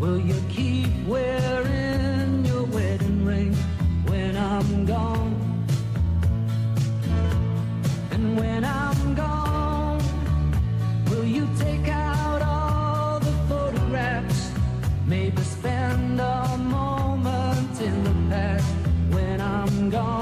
Will you keep wearing your wedding ring when I'm gone? And when I'm gone, will you take out all the photographs? Maybe spend a moment in the past when I'm gone.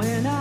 when I